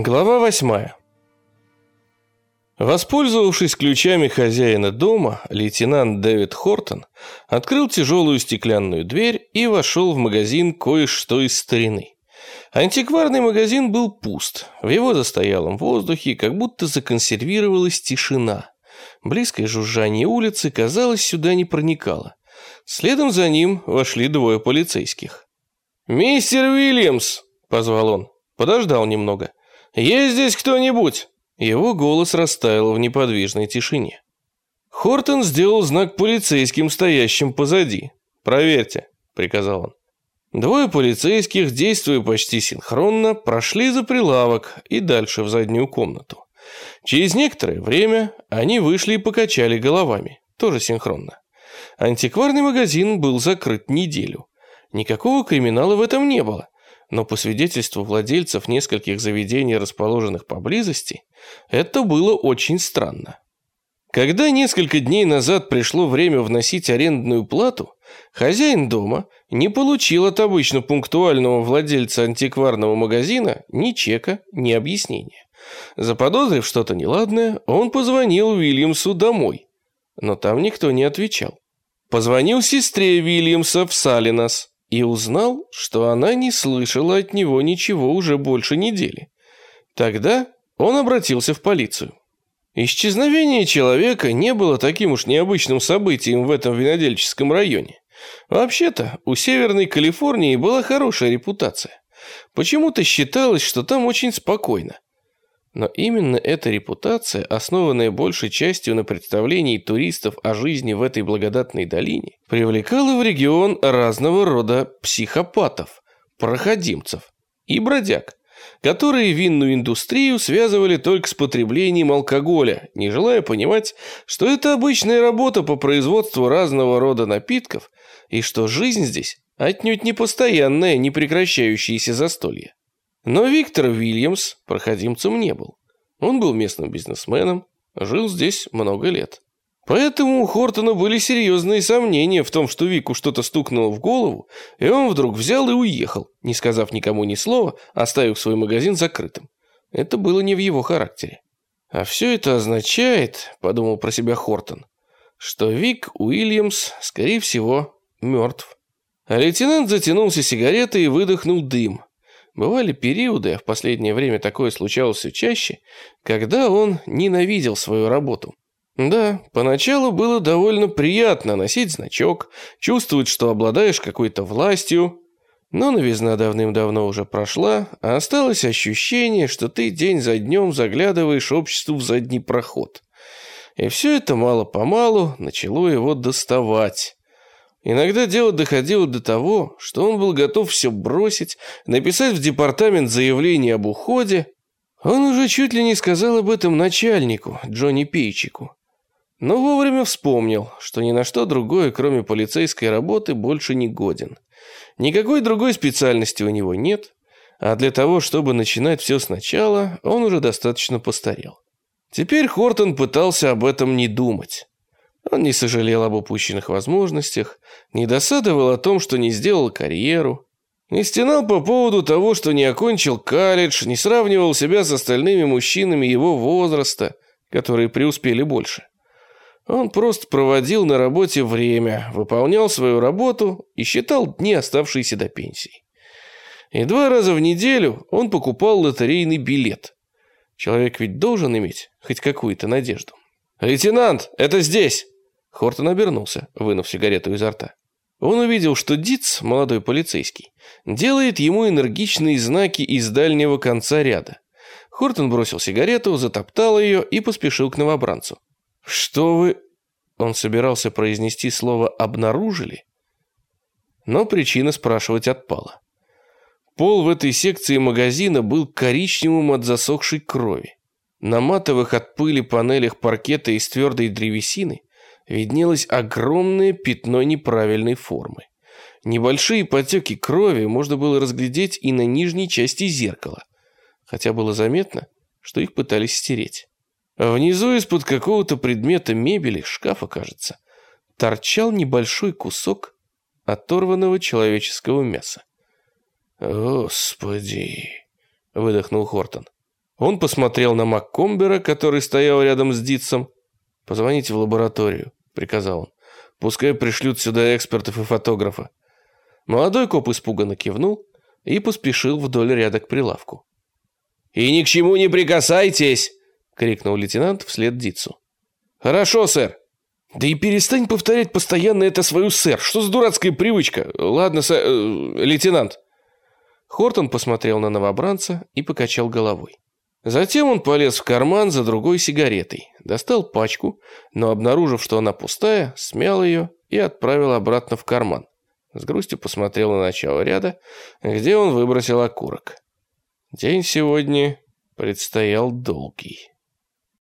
Глава восьмая. Воспользовавшись ключами хозяина дома, лейтенант Дэвид Хортон открыл тяжелую стеклянную дверь и вошел в магазин кое-что из старины. Антикварный магазин был пуст. В его застоялом воздухе как будто законсервировалась тишина. Близкое жужжание улицы, казалось, сюда не проникало. Следом за ним вошли двое полицейских. «Мистер Уильямс!» – позвал он. Подождал немного. «Есть здесь кто-нибудь?» Его голос растаял в неподвижной тишине. Хортон сделал знак полицейским, стоящим позади. «Проверьте», – приказал он. Двое полицейских, действуя почти синхронно, прошли за прилавок и дальше в заднюю комнату. Через некоторое время они вышли и покачали головами, тоже синхронно. Антикварный магазин был закрыт неделю. Никакого криминала в этом не было но по свидетельству владельцев нескольких заведений, расположенных поблизости, это было очень странно. Когда несколько дней назад пришло время вносить арендную плату, хозяин дома не получил от обычно пунктуального владельца антикварного магазина ни чека, ни объяснения. Заподозрив что-то неладное, он позвонил Уильямсу домой, но там никто не отвечал. Позвонил сестре Уильямса в Салинас, и узнал, что она не слышала от него ничего уже больше недели. Тогда он обратился в полицию. Исчезновение человека не было таким уж необычным событием в этом винодельческом районе. Вообще-то, у Северной Калифорнии была хорошая репутация. Почему-то считалось, что там очень спокойно. Но именно эта репутация, основанная большей частью на представлении туристов о жизни в этой благодатной долине, привлекала в регион разного рода психопатов, проходимцев и бродяг, которые винную индустрию связывали только с потреблением алкоголя, не желая понимать, что это обычная работа по производству разного рода напитков и что жизнь здесь отнюдь не постоянное, не прекращающееся застолье. Но Виктор Уильямс проходимцем не был. Он был местным бизнесменом, жил здесь много лет. Поэтому у Хортона были серьезные сомнения в том, что Вику что-то стукнуло в голову, и он вдруг взял и уехал, не сказав никому ни слова, оставив свой магазин закрытым. Это было не в его характере. А все это означает, подумал про себя Хортон, что Вик Уильямс, скорее всего, мертв. А лейтенант затянулся сигаретой и выдохнул дым. Бывали периоды, а в последнее время такое случалось все чаще, когда он ненавидел свою работу. Да, поначалу было довольно приятно носить значок, чувствовать, что обладаешь какой-то властью, но новизна давным-давно уже прошла, а осталось ощущение, что ты день за днем заглядываешь обществу в задний проход. И все это мало-помалу начало его доставать. Иногда дело доходило до того, что он был готов все бросить, написать в департамент заявление об уходе. Он уже чуть ли не сказал об этом начальнику, Джонни Пейчику. Но вовремя вспомнил, что ни на что другое, кроме полицейской работы, больше не годен. Никакой другой специальности у него нет, а для того, чтобы начинать все сначала, он уже достаточно постарел. Теперь Хортон пытался об этом не думать. Он не сожалел об упущенных возможностях, не досадовал о том, что не сделал карьеру, не стенал по поводу того, что не окончил колледж, не сравнивал себя с остальными мужчинами его возраста, которые преуспели больше. Он просто проводил на работе время, выполнял свою работу и считал дни, оставшиеся до пенсии. И два раза в неделю он покупал лотерейный билет. Человек ведь должен иметь хоть какую-то надежду. «Лейтенант, это здесь!» Хортон обернулся, вынув сигарету изо рта. Он увидел, что Диц, молодой полицейский, делает ему энергичные знаки из дальнего конца ряда. Хортон бросил сигарету, затоптал ее и поспешил к новобранцу. «Что вы...» Он собирался произнести слово «обнаружили», но причина спрашивать отпала. Пол в этой секции магазина был коричневым от засохшей крови. На матовых от пыли панелях паркета из твердой древесины виднелось огромное пятно неправильной формы. Небольшие потеки крови можно было разглядеть и на нижней части зеркала, хотя было заметно, что их пытались стереть. внизу из-под какого-то предмета мебели, шкафа, кажется, торчал небольшой кусок оторванного человеческого мяса. «Господи!» — выдохнул Хортон. Он посмотрел на Маккомбера, который стоял рядом с Дитсом. «Позвоните в лабораторию», — приказал он. «Пускай пришлют сюда экспертов и фотографа». Молодой коп испуганно кивнул и поспешил вдоль ряда к прилавку. «И ни к чему не прикасайтесь!» — крикнул лейтенант вслед Дитсу. «Хорошо, сэр!» «Да и перестань повторять постоянно это свою сэр. Что за дурацкая привычка? Ладно, сэр, э, лейтенант». Хортон посмотрел на новобранца и покачал головой. Затем он полез в карман за другой сигаретой, достал пачку, но, обнаружив, что она пустая, смял ее и отправил обратно в карман. С грустью посмотрел на начало ряда, где он выбросил окурок. День сегодня предстоял долгий.